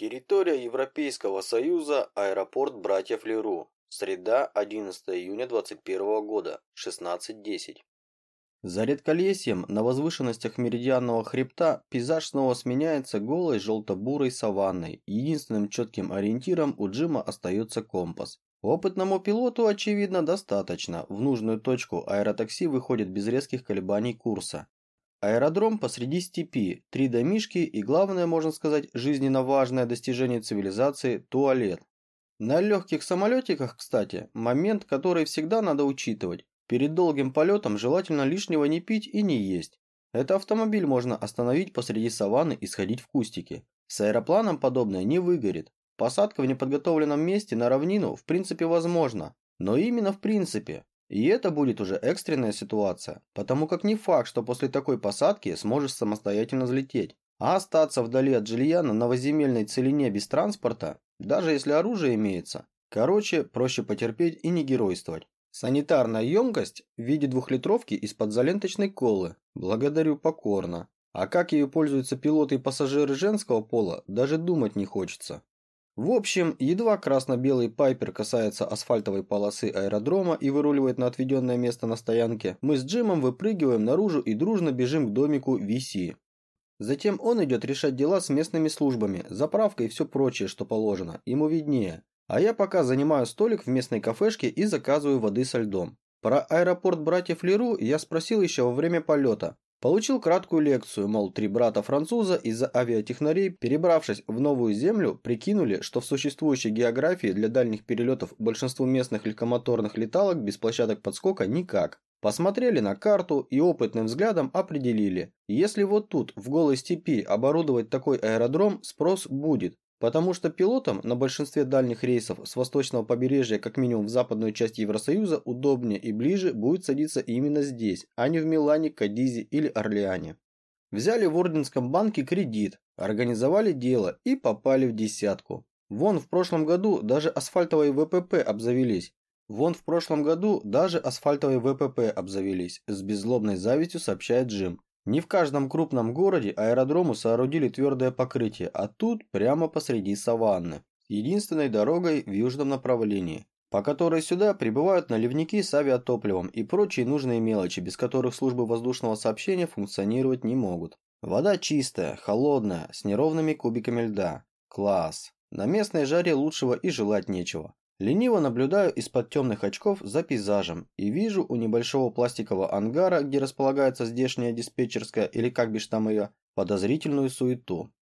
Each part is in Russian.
Территория Европейского Союза, аэропорт Братьев Леру. Среда, 11 июня 2021 года, 16.10. За редколесьем на возвышенностях меридианного хребта пейзаж снова сменяется голой желто-бурой саванной. Единственным четким ориентиром у Джима остается компас. Опытному пилоту, очевидно, достаточно. В нужную точку аэротакси выходит без резких колебаний курса. Аэродром посреди степи, три домишки и, главное, можно сказать, жизненно важное достижение цивилизации – туалет. На легких самолетиках, кстати, момент, который всегда надо учитывать. Перед долгим полетом желательно лишнего не пить и не есть. Это автомобиль можно остановить посреди саванны и сходить в кустики. С аэропланом подобное не выгорит. Посадка в неподготовленном месте на равнину в принципе возможна, но именно в принципе. И это будет уже экстренная ситуация, потому как не факт, что после такой посадки сможешь самостоятельно взлететь. А остаться вдали от жилья на новоземельной целине без транспорта, даже если оружие имеется, короче, проще потерпеть и не геройствовать. Санитарная емкость в виде двухлитровки из-под заленточной колы. Благодарю покорно. А как ею пользуются пилоты и пассажиры женского пола, даже думать не хочется. В общем, едва красно-белый Пайпер касается асфальтовой полосы аэродрома и выруливает на отведенное место на стоянке, мы с Джимом выпрыгиваем наружу и дружно бежим к домику VC. Затем он идет решать дела с местными службами, заправкой и все прочее, что положено, ему виднее. А я пока занимаю столик в местной кафешке и заказываю воды со льдом. Про аэропорт братьев Леру я спросил еще во время полета. Получил краткую лекцию, мол, три брата-француза из-за авиатехнарей, перебравшись в новую землю, прикинули, что в существующей географии для дальних перелетов большинству местных легкомоторных леталок без площадок подскока никак. Посмотрели на карту и опытным взглядом определили, если вот тут, в голой степи, оборудовать такой аэродром, спрос будет, Потому что пилотам на большинстве дальних рейсов с восточного побережья, как минимум в западную часть Евросоюза, удобнее и ближе будет садиться именно здесь, а не в Милане, Кадизе или Орлеане. Взяли в Орденском банке кредит, организовали дело и попали в десятку. Вон в прошлом году даже асфальтовые ВПП обзавелись. Вон в прошлом году даже асфальтовые ВПП обзавелись, с беззлобной завистью сообщает Джим. Не в каждом крупном городе аэродрому соорудили твердое покрытие, а тут прямо посреди саванны, единственной дорогой в южном направлении, по которой сюда прибывают наливники с авиатопливом и прочие нужные мелочи, без которых службы воздушного сообщения функционировать не могут. Вода чистая, холодная, с неровными кубиками льда. Класс. На местной жаре лучшего и желать нечего. Лениво наблюдаю из-под темных очков за пейзажем и вижу у небольшого пластикового ангара, где располагается здешняя диспетчерская или как бишь там ее, подозрительную суету.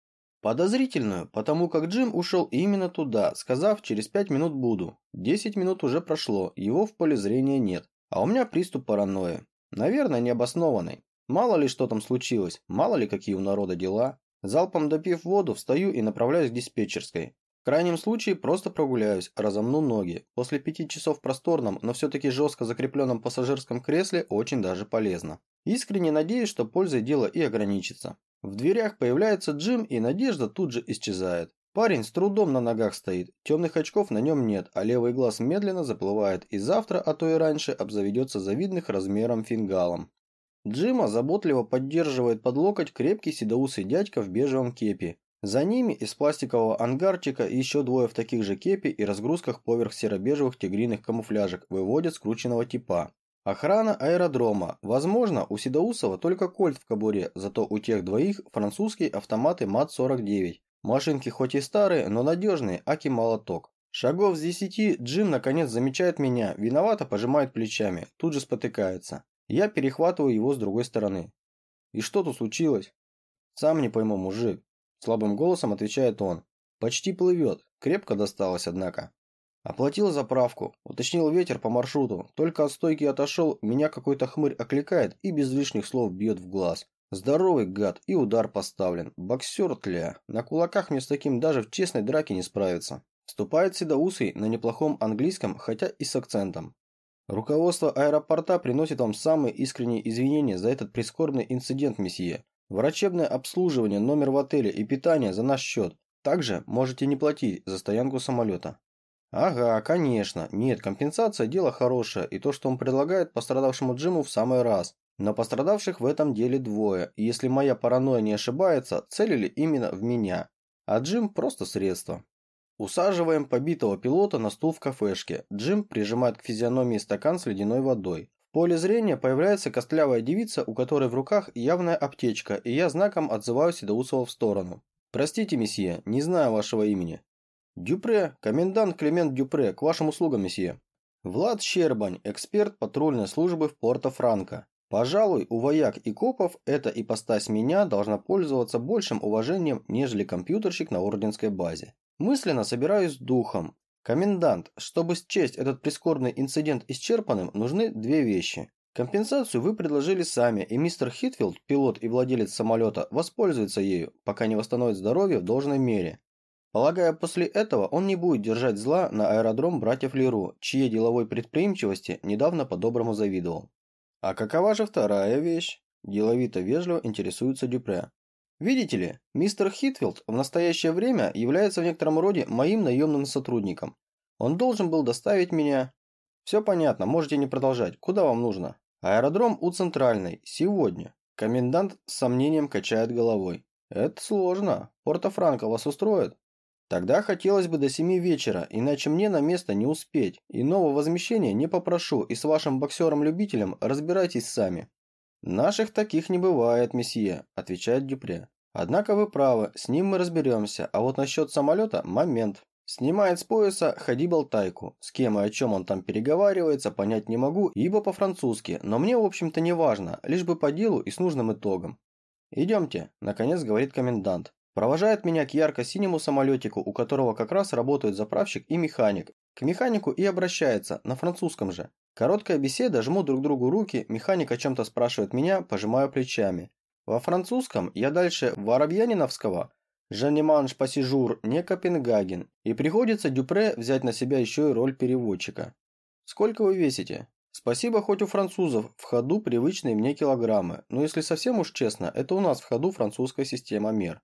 Подозрительную, потому как Джим ушел именно туда, сказав через 5 минут буду. 10 минут уже прошло, его в поле зрения нет. А у меня приступ паранойи. Наверное, необоснованный. Мало ли что там случилось, мало ли какие у народа дела. Залпом допив воду, встаю и направляюсь к диспетчерской. Крайнем случае просто прогуляюсь, разомну ноги. После пяти часов в просторном, но все-таки жестко закрепленном пассажирском кресле очень даже полезно. Искренне надеюсь, что пользой дело и ограничится. В дверях появляется Джим, и надежда тут же исчезает. Парень с трудом на ногах стоит, темных очков на нем нет, а левый глаз медленно заплывает, и завтра, а то и раньше, обзаведется завидных размером фингалом. Джима заботливо поддерживает под локоть крепкий седоусый дядька в бежевом кепи, за ними из пластикового ангарчика еще двое в таких же кепи и разгрузках поверх серо-бежевых тигриных камуфляжек выводят скрученного типа. Охрана аэродрома. Возможно, у Седоусова только кольт в кобуре, зато у тех двоих французские автоматы МАТ-49. Машинки хоть и старые, но надежные, аки молоток. Шагов с десяти Джим наконец замечает меня, виновато пожимает плечами, тут же спотыкается. Я перехватываю его с другой стороны. И что тут случилось? Сам не пойму, мужик. Слабым голосом отвечает он. Почти плывет. Крепко досталось, однако. Оплатил заправку, уточнил ветер по маршруту. Только от стойки отошел, меня какой-то хмырь окликает и без лишних слов бьет в глаз. Здоровый гад, и удар поставлен. Боксер тля. На кулаках мне с таким даже в честной драке не справиться. Вступает седоусый на неплохом английском, хотя и с акцентом. Руководство аэропорта приносит вам самые искренние извинения за этот прискорбный инцидент, месье. Врачебное обслуживание, номер в отеле и питание за наш счет. Также можете не платить за стоянку самолета. Ага, конечно. Нет, компенсация – дело хорошее, и то, что он предлагает пострадавшему Джиму в самый раз. Но пострадавших в этом деле двое, и если моя паранойя не ошибается, целили именно в меня. а Джим просто средство. Усаживаем побитого пилота на стул в кафешке. Джим прижимает к физиономии стакан с ледяной водой. Поле зрения появляется костлявая девица, у которой в руках явная аптечка, и я знаком отзываю Седоусова в сторону. «Простите, месье, не знаю вашего имени». «Дюпре, комендант Климент Дюпре, к вашим услугам, месье». Влад Щербань, эксперт патрульной службы в Порто-Франко. Пожалуй, у вояк и копов эта ипостась меня должна пользоваться большим уважением, нежели компьютерщик на орденской базе. Мысленно собираюсь с духом. Комендант, чтобы счесть этот прискорбный инцидент исчерпанным, нужны две вещи. Компенсацию вы предложили сами, и мистер Хитфилд, пилот и владелец самолета, воспользуется ею, пока не восстановит здоровье в должной мере. Полагаю, после этого он не будет держать зла на аэродром братьев Леру, чьей деловой предприимчивости недавно по-доброму завидовал. А какова же вторая вещь? Деловито вежливо интересуется Дюпре. Видите ли, мистер Хитфилд в настоящее время является в некотором роде моим наемным сотрудником. Он должен был доставить меня... Все понятно, можете не продолжать. Куда вам нужно? Аэродром у Центральной. Сегодня. Комендант с сомнением качает головой. Это сложно. Порто-Франко вас устроит? Тогда хотелось бы до семи вечера, иначе мне на место не успеть. Иного возмещения не попрошу, и с вашим боксером-любителем разбирайтесь сами». «Наших таких не бывает, месье», – отвечает Дюпре. «Однако вы правы, с ним мы разберемся, а вот насчет самолета – момент». Снимает с пояса Хадибал тайку. С кем и о чем он там переговаривается, понять не могу, ибо по-французски, но мне, в общем-то, не важно, лишь бы по делу и с нужным итогом. «Идемте», – наконец говорит комендант. Провожает меня к ярко-синему самолетику, у которого как раз работают заправщик и механик. К механику и обращается, на французском же. Короткая беседа, жму друг другу руки, механик о чем-то спрашивает меня, пожимаю плечами. Во французском я дальше Воробьяниновского, Жанеманш Пассижур, не Копенгаген, и приходится Дюпре взять на себя еще и роль переводчика. Сколько вы весите? Спасибо, хоть у французов в ходу привычные мне килограммы, но если совсем уж честно, это у нас в ходу французская система мер.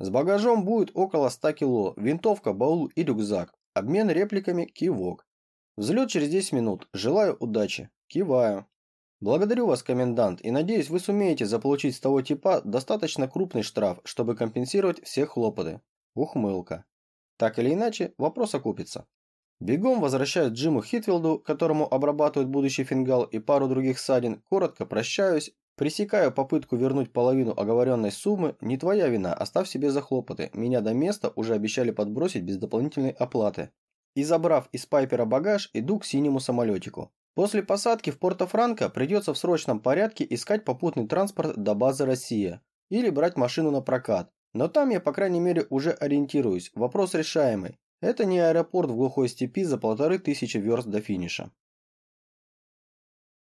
С багажом будет около 100 кило, винтовка, баул и рюкзак. Обмен репликами, кивок. Взлет через 10 минут. Желаю удачи. Киваю. Благодарю вас, комендант, и надеюсь, вы сумеете заполучить с того типа достаточно крупный штраф, чтобы компенсировать все хлопоты. Ухмылка. Так или иначе, вопрос окупится. Бегом возвращаюсь Джиму Хитфилду, которому обрабатывают будущий фингал и пару других ссадин, коротко прощаюсь, Пресекаю попытку вернуть половину оговоренной суммы, не твоя вина, оставь себе за хлопоты. Меня до места уже обещали подбросить без дополнительной оплаты. И забрав из Пайпера багаж, иду к синему самолетику. После посадки в Порто-Франко придется в срочном порядке искать попутный транспорт до базы «Россия» или брать машину на прокат. Но там я, по крайней мере, уже ориентируюсь. Вопрос решаемый. Это не аэропорт в глухой степи за полторы тысячи верст до финиша.